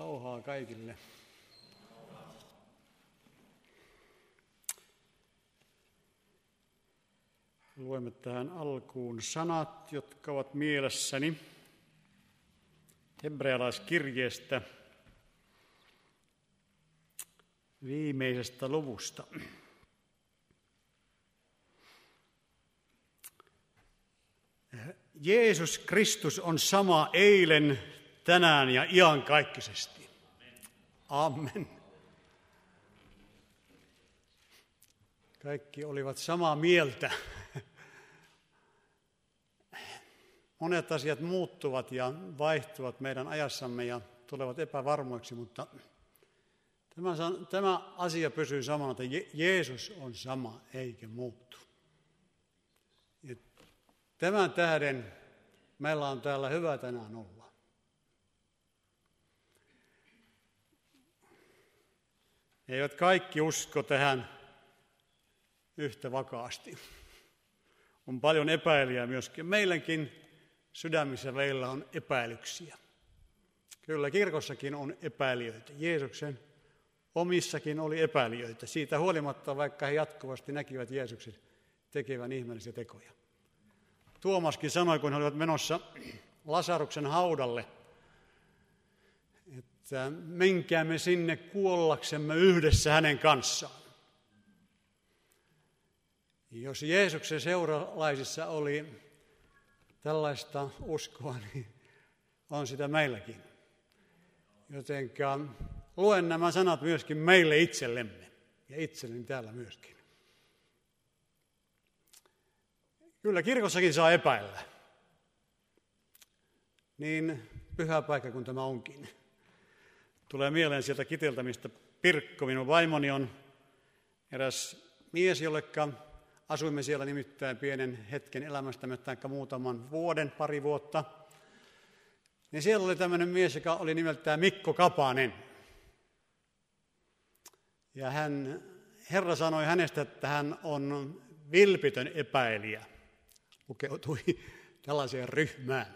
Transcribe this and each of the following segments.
Rauhaa kaikille. Luemme tähän alkuun sanat, jotka ovat mielessäni hebrealaiskirjeestä viimeisestä luvusta. Jeesus Kristus on sama eilen, tänään ja iankaikkisesti. Amen. Kaikki olivat samaa mieltä. Monet asiat muuttuvat ja vaihtuvat meidän ajassamme ja tulevat epävarmoiksi, mutta tämä, asia pysyy samana, että Jeesus on sama eikä muuttu. Ja tämän tähden meillä on täällä hyvä tänään olla. Eivät kaikki usko tähän yhtä vakaasti. On paljon epäilijää myöskin. Meilläkin sydämissä meillä on epäilyksiä. Kyllä kirkossakin on epäilijöitä. Jeesuksen omissakin oli epäilijöitä. Siitä huolimatta, vaikka he jatkuvasti näkivät Jeesuksen tekevän ihmeellisiä tekoja. Tuomaskin sanoi, kun he olivat menossa Lasaruksen haudalle – että menkäämme sinne kuollaksemme yhdessä hänen kanssaan. Jos Jeesuksen seuralaisissa oli tällaista uskoa, niin on sitä meilläkin. Jotenka luen nämä sanat myöskin meille itsellemme ja itselleni täällä myöskin. Kyllä kirkossakin saa epäillä. Niin pyhä paikka kuin tämä onkin. Tulee mieleen sieltä kiteltä, mistä Pirkko, minun vaimoni, on eräs mies, jollekka asuimme siellä nimittäin pienen hetken elämästämme, tai muutaman vuoden, pari vuotta. Niin siellä oli tämmöinen mies, joka oli nimeltään Mikko Kapanen. Ja hän, Herra sanoi hänestä, että hän on vilpitön epäilijä. Lukeutui tällaiseen ryhmään.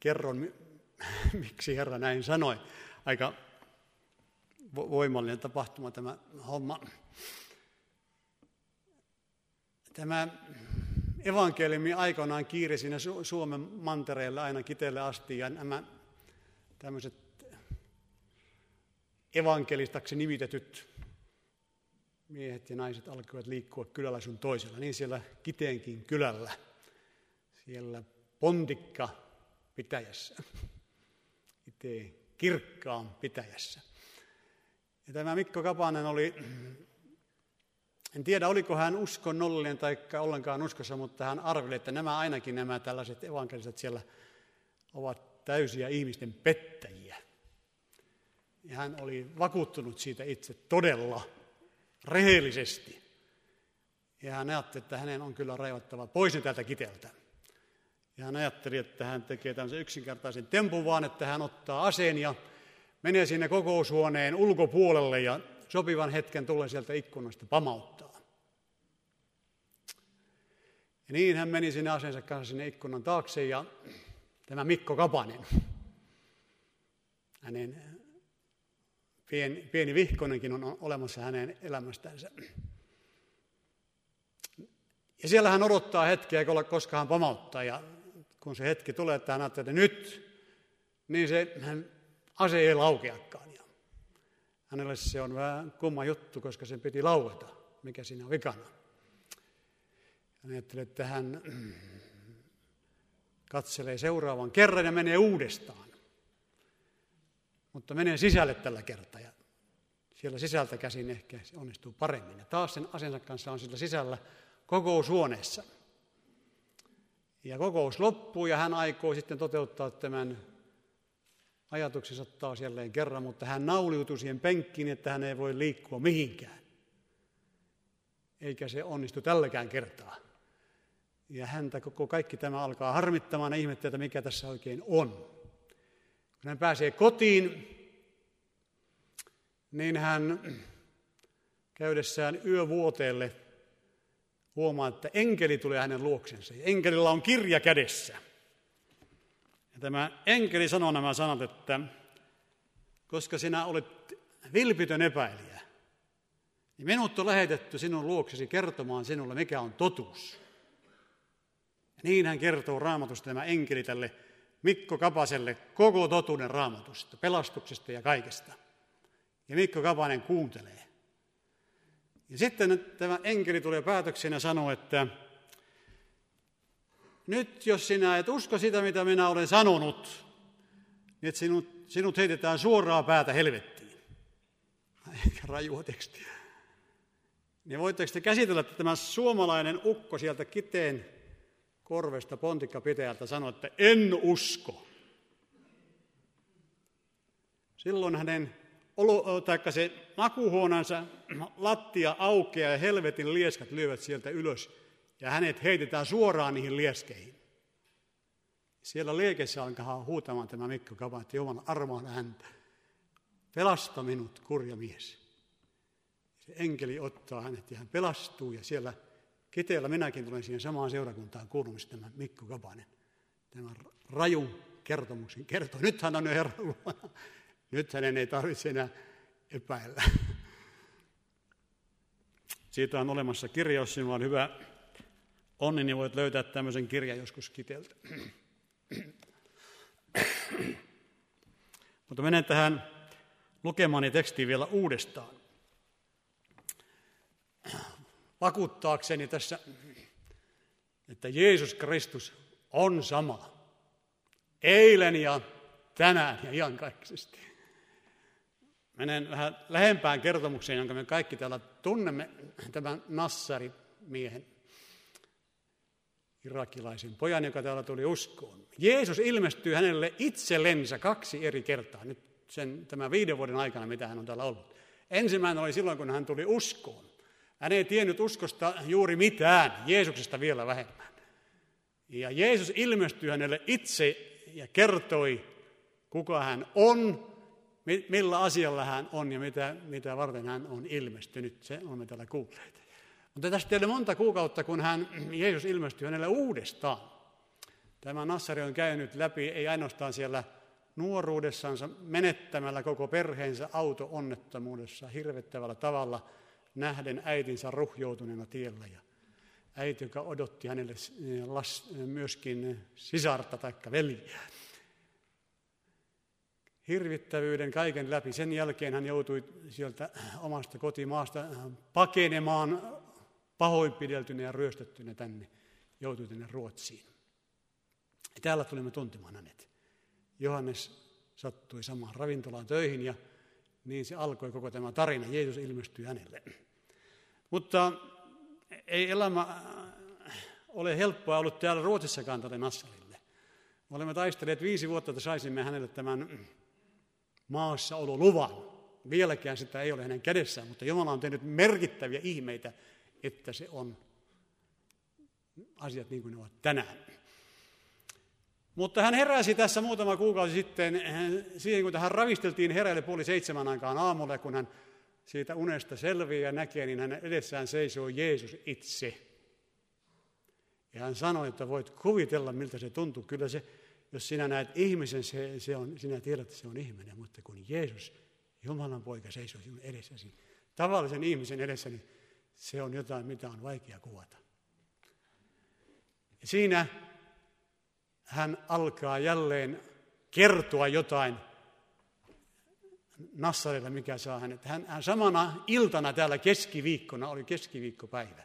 Kerron miksi Herra näin sanoi. Aika voimallinen tapahtuma tämä homma. Tämä evankeliumi aikoinaan kiiri siinä Suomen mantereelle aina kitelle asti ja nämä tämmöiset evankelistaksi nimitetyt miehet ja naiset alkoivat liikkua kylällä sun toisella, niin siellä Kiteenkin kylällä, siellä Pontikka pitäjässä itse kirkkaan pitäjässä. Ja tämä Mikko Kapanen oli, en tiedä oliko hän uskonnollinen tai ollenkaan uskossa, mutta hän arveli, että nämä ainakin nämä tällaiset evankeliset siellä ovat täysiä ihmisten pettäjiä. Ja hän oli vakuuttunut siitä itse todella rehellisesti. Ja hän ajatteli, että hänen on kyllä raivattava pois täältä kiteltä. Ja hän ajatteli, että hän tekee tämmöisen yksinkertaisen tempun vaan, että hän ottaa aseen ja menee sinne kokoushuoneen ulkopuolelle ja sopivan hetken tulee sieltä ikkunasta pamauttaa. Ja niin hän meni sinne aseensa kanssa sinne ikkunan taakse ja tämä Mikko Kapanen, hänen pieni, pieni vihkonenkin on olemassa hänen elämästänsä. Ja siellä hän odottaa hetkeä, koska hän pamauttaa ja kun se hetki tulee, että hän ajattelee, että nyt, niin se hän, ase ei laukeakaan. Ja hänelle se on vähän kumma juttu, koska sen piti laueta, mikä siinä on vikana. Hän ajattelee, että hän katselee seuraavan kerran ja menee uudestaan. Mutta menee sisälle tällä kertaa ja siellä sisältä käsin ehkä se onnistuu paremmin. Ja taas sen asensa kanssa on sillä sisällä kokoushuoneessa. Ja kokous loppuu ja hän aikoo sitten toteuttaa tämän ajatuksensa taas jälleen kerran, mutta hän nauliutui siihen penkkiin, että hän ei voi liikkua mihinkään. Eikä se onnistu tälläkään kertaa. Ja häntä koko kaikki tämä alkaa harmittamaan ja ihmettelee, että mikä tässä oikein on. Kun hän pääsee kotiin, niin hän käydessään yövuoteelle huomaa, että enkeli tulee hänen luoksensa. Enkelillä on kirja kädessä. Ja tämä enkeli sanoo nämä sanat, että koska sinä olet vilpitön epäilijä, niin minut on lähetetty sinun luoksesi kertomaan sinulle, mikä on totuus. Ja niin hän kertoo raamatusta tämä enkeli tälle Mikko Kapaselle koko totuuden raamatusta, pelastuksesta ja kaikesta. Ja Mikko Kapanen kuuntelee. Ja sitten tämä enkeli tulee päätökseen ja sanoo, että nyt jos sinä et usko sitä, mitä minä olen sanonut, niin että sinut, sinut heitetään suoraa päätä helvettiin. Eikä rajua tekstiä. Niin voitteko te käsitellä, että tämä suomalainen ukko sieltä kiteen korvesta pontikkapitäjältä sanoi, että en usko. Silloin hänen olo, taikka se makuhuonansa lattia aukeaa ja helvetin lieskat lyövät sieltä ylös ja hänet heitetään suoraan niihin lieskeihin. Siellä liekessä alkaa huutamaan tämä Mikko Kapa, että Jumala armoa häntä. Pelasta minut, kurja mies. Se enkeli ottaa hänet ja hän pelastuu ja siellä Kiteellä minäkin tulen siihen samaan seurakuntaan kuulumista tämä Mikko Kapanen. Tämä rajun kertomuksen kertoo. Nyt hän on jo Herran luona. Nyt hänen ei tarvitse enää epäillä. Siitä on olemassa kirja, jos sinulla on hyvä onni, niin voit löytää tämmöisen kirjan joskus kiteltä. Mutta menen tähän lukemaani tekstiin vielä uudestaan. Vakuuttaakseni tässä, että Jeesus Kristus on sama. Eilen ja tänään ja iankaikkisesti. Menen vähän lähempään kertomukseen, jonka me kaikki täällä tunnemme, tämän Nassari-miehen irakilaisen pojan, joka täällä tuli uskoon. Jeesus ilmestyy hänelle itsellensä kaksi eri kertaa, nyt sen, tämän viiden vuoden aikana, mitä hän on täällä ollut. Ensimmäinen oli silloin, kun hän tuli uskoon. Hän ei tiennyt uskosta juuri mitään, Jeesuksesta vielä vähemmän. Ja Jeesus ilmestyi hänelle itse ja kertoi, kuka hän on, millä asialla hän on ja mitä, mitä varten hän on ilmestynyt. Se olemme täällä kuulleet. Mutta tästä ei monta kuukautta, kun hän, Jeesus ilmestyi hänelle uudestaan. Tämä Nassari on käynyt läpi, ei ainoastaan siellä nuoruudessansa menettämällä koko perheensä auto-onnettomuudessa hirvettävällä tavalla nähden äitinsä ruhjoutuneena tiellä. Ja äiti, joka odotti hänelle myöskin sisarta tai veljeä hirvittävyyden kaiken läpi. Sen jälkeen hän joutui sieltä omasta kotimaasta pakenemaan pahoinpideltynä ja ryöstettynä tänne, joutui tänne Ruotsiin. Ja täällä tulimme tuntemaan hänet. Johannes sattui samaan ravintolaan töihin ja niin se alkoi koko tämä tarina. Jeesus ilmestyi hänelle. Mutta ei elämä ole helppoa ollut täällä Ruotsissakaan tälle Nassalille. Me olemme taistelleet viisi vuotta, että saisimme hänelle tämän maassaololuvan. Vieläkään sitä ei ole hänen kädessään, mutta Jumala on tehnyt merkittäviä ihmeitä, että se on asiat niin kuin ne ovat tänään. Mutta hän heräsi tässä muutama kuukausi sitten siihen, kun hän ravisteltiin heräille puoli seitsemän aikaan aamulla, kun hän siitä unesta selviää ja näkee, niin hänen edessään seisoo Jeesus itse. Ja hän sanoi, että voit kuvitella, miltä se tuntuu. Kyllä se jos sinä näet ihmisen, se, se on, sinä tiedät, että se on ihminen, mutta kun Jeesus, Jumalan poika, seisoo sinun edessäsi, tavallisen ihmisen edessä, niin se on jotain, mitä on vaikea kuvata. Ja siinä hän alkaa jälleen kertoa jotain Nassarille, mikä saa hänet. Hän, hän samana iltana täällä keskiviikkona, oli keskiviikkopäivä,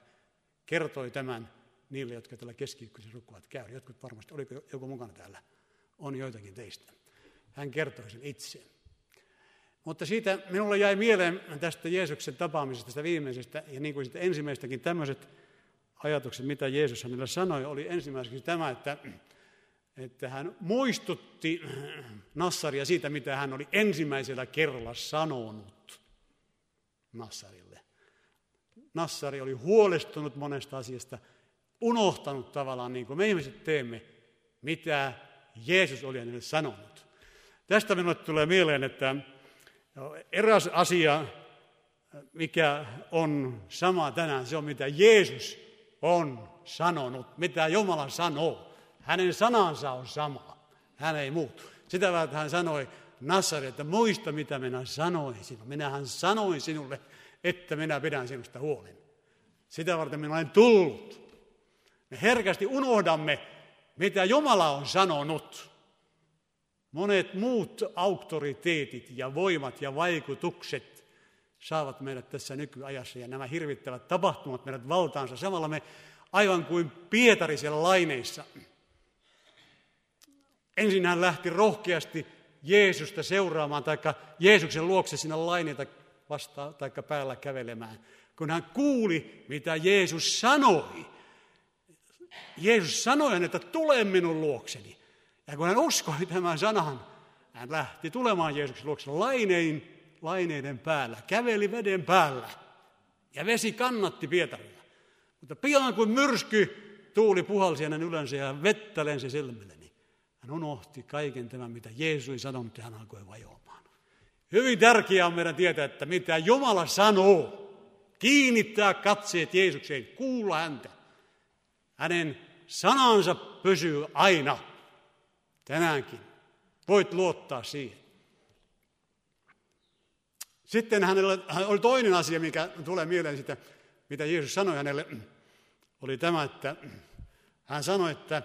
kertoi tämän niille, jotka täällä keskiviikkoisen rukkuvat käy. Jotkut varmasti, oliko joku mukana täällä on joitakin teistä. Hän kertoi sen itse. Mutta siitä minulle jäi mieleen tästä Jeesuksen tapaamisesta, tästä viimeisestä, ja niin kuin sitten ensimmäistäkin tämmöiset ajatukset, mitä Jeesus hänelle sanoi, oli ensimmäiseksi tämä, että, että hän muistutti Nassaria siitä, mitä hän oli ensimmäisellä kerralla sanonut Nassarille. Nassari oli huolestunut monesta asiasta, unohtanut tavallaan, niin kuin me ihmiset teemme, mitä Jeesus oli hänelle sanonut. Tästä minulle tulee mieleen, että eräs asia, mikä on sama tänään, se on mitä Jeesus on sanonut, mitä Jumala sanoo. Hänen sanansa on sama, hän ei muutu. Sitä varten hän sanoi, Nasaret, että muista mitä minä sanoin sinulle. Minähän sanoin sinulle, että minä pidän sinusta huolen. Sitä varten minä olen tullut. Me herkästi unohdamme, mitä Jumala on sanonut. Monet muut auktoriteetit ja voimat ja vaikutukset saavat meidät tässä nykyajassa ja nämä hirvittävät tapahtumat meidät valtaansa. Samalla me aivan kuin Pietari siellä laineissa. Ensin hän lähti rohkeasti Jeesusta seuraamaan, tai Jeesuksen luokse sinne laineita vasta tai päällä kävelemään. Kun hän kuuli, mitä Jeesus sanoi. Jeesus sanoi että tule minun luokseni. Ja kun hän uskoi tämän sanan, hän lähti tulemaan Jeesuksen luokse lainein, laineiden päällä, käveli veden päällä. Ja vesi kannatti Pietaria. Mutta pian kun myrsky tuuli puhalsi hänen yleensä ja vettä lensi silmille, niin hän unohti kaiken tämän, mitä Jeesus ei sanonut ja hän alkoi vajoamaan. Hyvin tärkeää on meidän tietää, että mitä Jumala sanoo, kiinnittää katseet Jeesukseen, kuulla häntä. Hänen sanansa pysyy aina, tänäänkin. Voit luottaa siihen. Sitten hänellä oli toinen asia, mikä tulee mieleen sitä, mitä Jeesus sanoi hänelle, oli tämä, että hän sanoi, että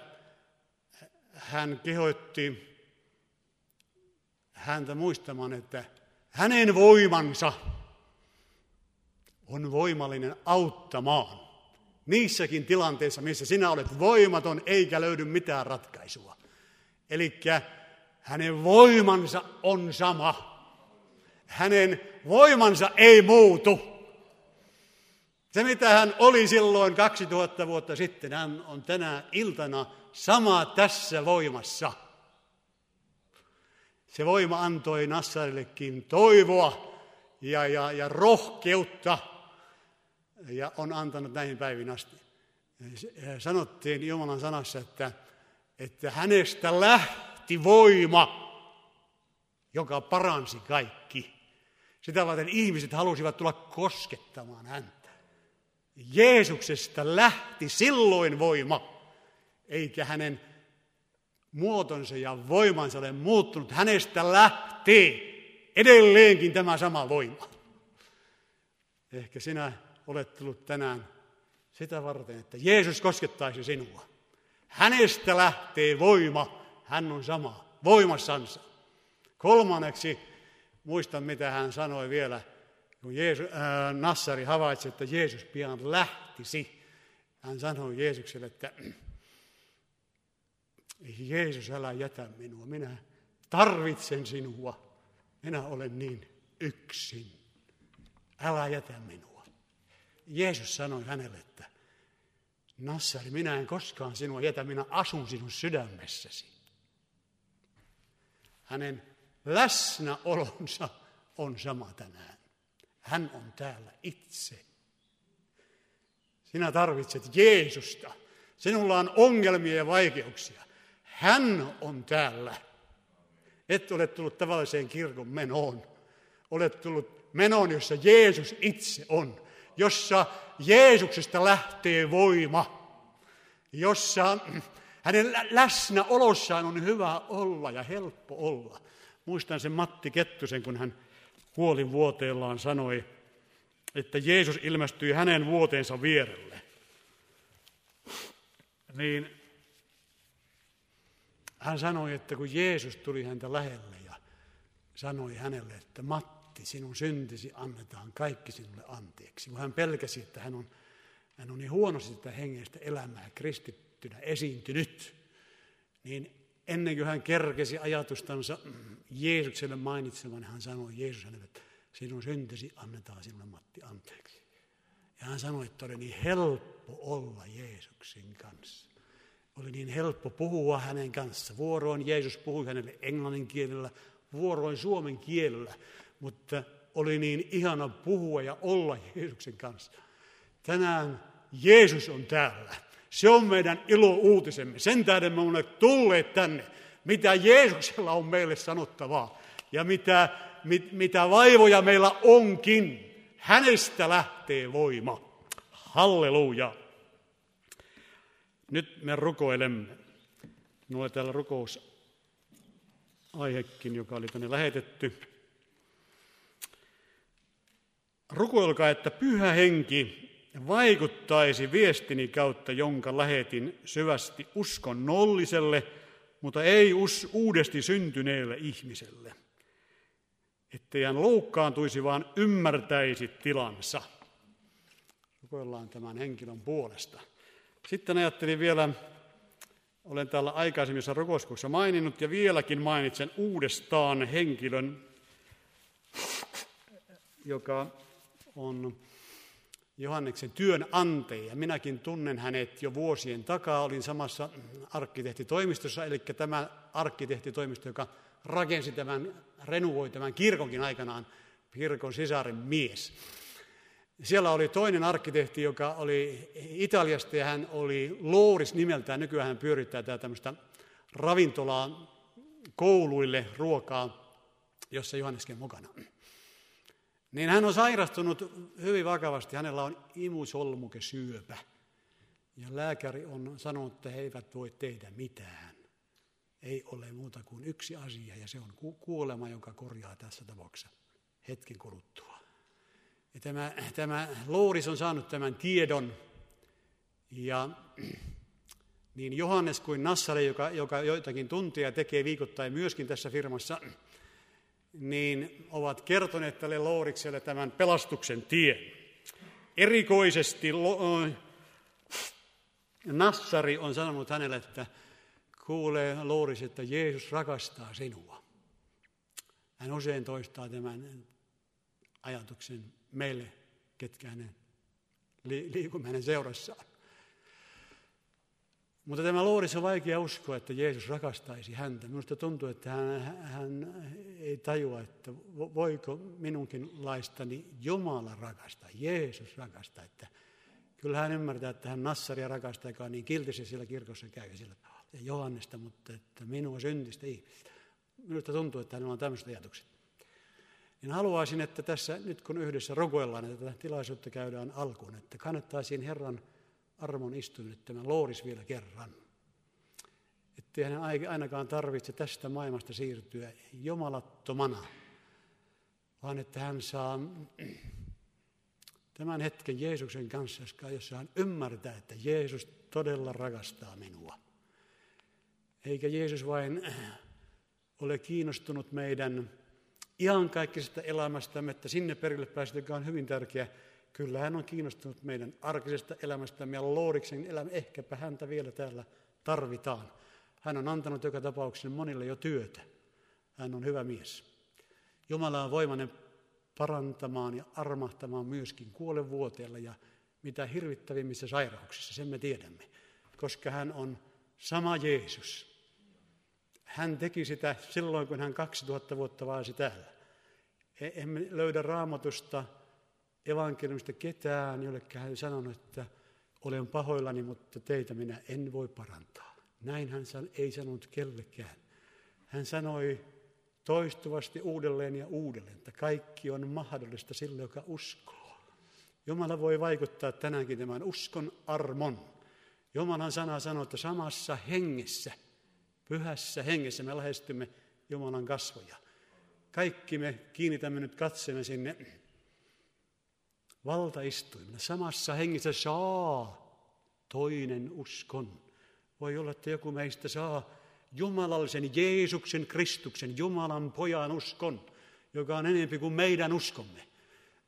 hän kehoitti häntä muistamaan, että hänen voimansa on voimallinen auttamaan niissäkin tilanteissa, missä sinä olet voimaton eikä löydy mitään ratkaisua. Eli hänen voimansa on sama. Hänen voimansa ei muutu. Se, mitä hän oli silloin 2000 vuotta sitten, hän on tänä iltana sama tässä voimassa. Se voima antoi Nassarillekin toivoa ja, ja, ja rohkeutta ja on antanut näihin päivin asti. Sanottiin Jumalan sanassa, että, että hänestä lähti voima, joka paransi kaikki. Sitä varten ihmiset halusivat tulla koskettamaan häntä. Jeesuksesta lähti silloin voima, eikä hänen muotonsa ja voimansa ole muuttunut. Hänestä lähtee edelleenkin tämä sama voima. Ehkä sinä olet tullut tänään sitä varten, että Jeesus koskettaisi sinua. Hänestä lähtee voima, hän on sama, voimassansa. Kolmanneksi muistan, mitä hän sanoi vielä, kun Jeesus, äh, Nassari havaitsi, että Jeesus pian lähtisi. Hän sanoi Jeesukselle, että Jeesus, älä jätä minua, minä tarvitsen sinua, minä olen niin yksin, älä jätä minua. Jeesus sanoi hänelle, että Nassari, minä en koskaan sinua jätä, minä asun sinun sydämessäsi. Hänen läsnäolonsa on sama tänään. Hän on täällä itse. Sinä tarvitset Jeesusta. Sinulla on ongelmia ja vaikeuksia. Hän on täällä. Et ole tullut tavalliseen kirkon menoon. Olet tullut menoon, jossa Jeesus itse on. Jossa Jeesuksesta lähtee voima. Jossa hänen läsnäolossaan on hyvä olla ja helppo olla. Muistan sen Matti Kettusen, kun hän kuoli vuoteellaan sanoi, että Jeesus ilmestyi hänen vuoteensa vierelle. Niin hän sanoi, että kun Jeesus tuli häntä lähelle ja sanoi hänelle, että Matti, sinun syntisi annetaan kaikki sinulle anteeksi. Kun hän pelkäsi, että hän on, hän on niin huonosti sitä hengestä elämää kristittynä esiintynyt, niin ennen kuin hän kerkesi ajatustansa Jeesukselle mainitsemaan, hän sanoi Jeesus hänelle, että sinun syntisi annetaan sinulle Matti anteeksi. Ja hän sanoi, että oli niin helppo olla Jeesuksen kanssa. Oli niin helppo puhua hänen kanssa. Vuoroin Jeesus puhui hänelle englannin kielellä, vuoroin suomen kielellä, mutta oli niin ihana puhua ja olla Jeesuksen kanssa. Tänään Jeesus on täällä. Se on meidän ilo uutisemme. Sen tähden me olemme tulleet tänne. Mitä Jeesuksella on meille sanottavaa ja mitä, mit, mitä vaivoja meillä onkin. Hänestä lähtee voima. Halleluja. Nyt me rukoilemme. Minulla täällä rukous aihekin, joka oli tänne lähetetty. Rukoilkaa, että pyhä henki vaikuttaisi viestini kautta, jonka lähetin syvästi uskonnolliselle, mutta ei us, uudesti syntyneelle ihmiselle. Ettei hän loukkaantuisi, vaan ymmärtäisi tilansa. Rukoillaan tämän henkilön puolesta. Sitten ajattelin vielä, olen täällä aikaisemmissa rukouskouksissa maininnut ja vieläkin mainitsen uudestaan henkilön, joka on Johanneksen työnantaja. Minäkin tunnen hänet jo vuosien takaa. Olin samassa arkkitehtitoimistossa, eli tämä arkkitehtitoimisto, joka rakensi tämän, renovoi tämän kirkonkin aikanaan, kirkon sisaren mies. Siellä oli toinen arkkitehti, joka oli Italiasta ja hän oli Louris nimeltään. Nykyään hän pyörittää tämmöistä ravintolaa kouluille ruokaa, jossa Johanneskin mukana. Niin hän on sairastunut hyvin vakavasti. Hänellä on imusolmukesyöpä. Ja lääkäri on sanonut, että he eivät voi tehdä mitään. Ei ole muuta kuin yksi asia, ja se on kuolema, joka korjaa tässä tapauksessa hetken kuluttua. Ja tämä, tämä Louris on saanut tämän tiedon, ja niin Johannes kuin Nassare, joka, joka joitakin tunteja tekee viikoittain myöskin tässä firmassa, niin ovat kertoneet tälle Lourikselle tämän pelastuksen tien. Erikoisesti Nassari on sanonut hänelle, että kuulee Louris, että Jeesus rakastaa sinua. Hän usein toistaa tämän ajatuksen meille, ketkä hänen liikumme hänen seurassaan. Mutta tämä Looris on vaikea uskoa, että Jeesus rakastaisi häntä. Minusta tuntuu, että hän, hän ei tajua, että voiko minunkin laistani Jumala rakastaa, Jeesus rakastaa. Että kyllä hän ymmärtää, että hän Nassaria rakastaa, joka on niin kiltisesti siellä kirkossa käy sillä tavalla. Ja Johannesta, mutta että minua syntistä ihmistä. Minusta tuntuu, että hänellä on tämmöiset ajatukset. Niin haluaisin, että tässä nyt kun yhdessä rukoillaan, että tätä tilaisuutta käydään alkuun, että kannattaisiin Herran armon istuimelle tämän looris vielä kerran. Että hänen ainakaan tarvitse tästä maailmasta siirtyä jumalattomana, vaan että hän saa tämän hetken Jeesuksen kanssa, jossa hän ymmärtää, että Jeesus todella rakastaa minua. Eikä Jeesus vain ole kiinnostunut meidän iankaikkisesta elämästämme, että sinne perille päästä, joka on hyvin tärkeä, Kyllä hän on kiinnostunut meidän arkisesta elämästämme ja Looriksen elämä. Ehkäpä häntä vielä täällä tarvitaan. Hän on antanut joka tapauksessa monille jo työtä. Hän on hyvä mies. Jumala on voimainen parantamaan ja armahtamaan myöskin kuolevuoteella ja mitä hirvittävimmissä sairauksissa, sen me tiedämme. Koska hän on sama Jeesus. Hän teki sitä silloin, kun hän 2000 vuotta vaasi täällä. E- emme löydä raamatusta evankeliumista ketään, jollekään hän sanonut, että olen pahoillani, mutta teitä minä en voi parantaa. Näin hän ei sanonut kellekään. Hän sanoi toistuvasti uudelleen ja uudelleen, että kaikki on mahdollista sille, joka uskoo. Jumala voi vaikuttaa tänäänkin tämän uskon armon. Jumalan sana sanoo, että samassa hengessä, pyhässä hengessä me lähestymme Jumalan kasvoja. Kaikki me kiinnitämme nyt katseemme sinne valtaistuimena. Samassa hengessä saa toinen uskon. Voi olla, että joku meistä saa jumalallisen Jeesuksen Kristuksen, Jumalan pojan uskon, joka on enempi kuin meidän uskomme.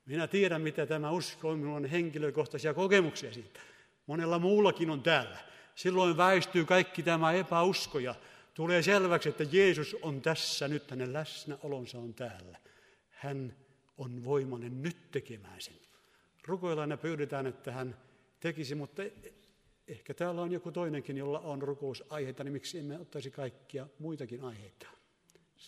Minä tiedän, mitä tämä usko on. Minulla on henkilökohtaisia kokemuksia siitä. Monella muullakin on täällä. Silloin väistyy kaikki tämä epäusko ja tulee selväksi, että Jeesus on tässä nyt, hänen läsnäolonsa on täällä. Hän on voimainen nyt tekemään sen rukoillaan ja pyydetään, että hän tekisi, mutta ehkä täällä on joku toinenkin, jolla on rukousaiheita, niin miksi emme ottaisi kaikkia muitakin aiheita.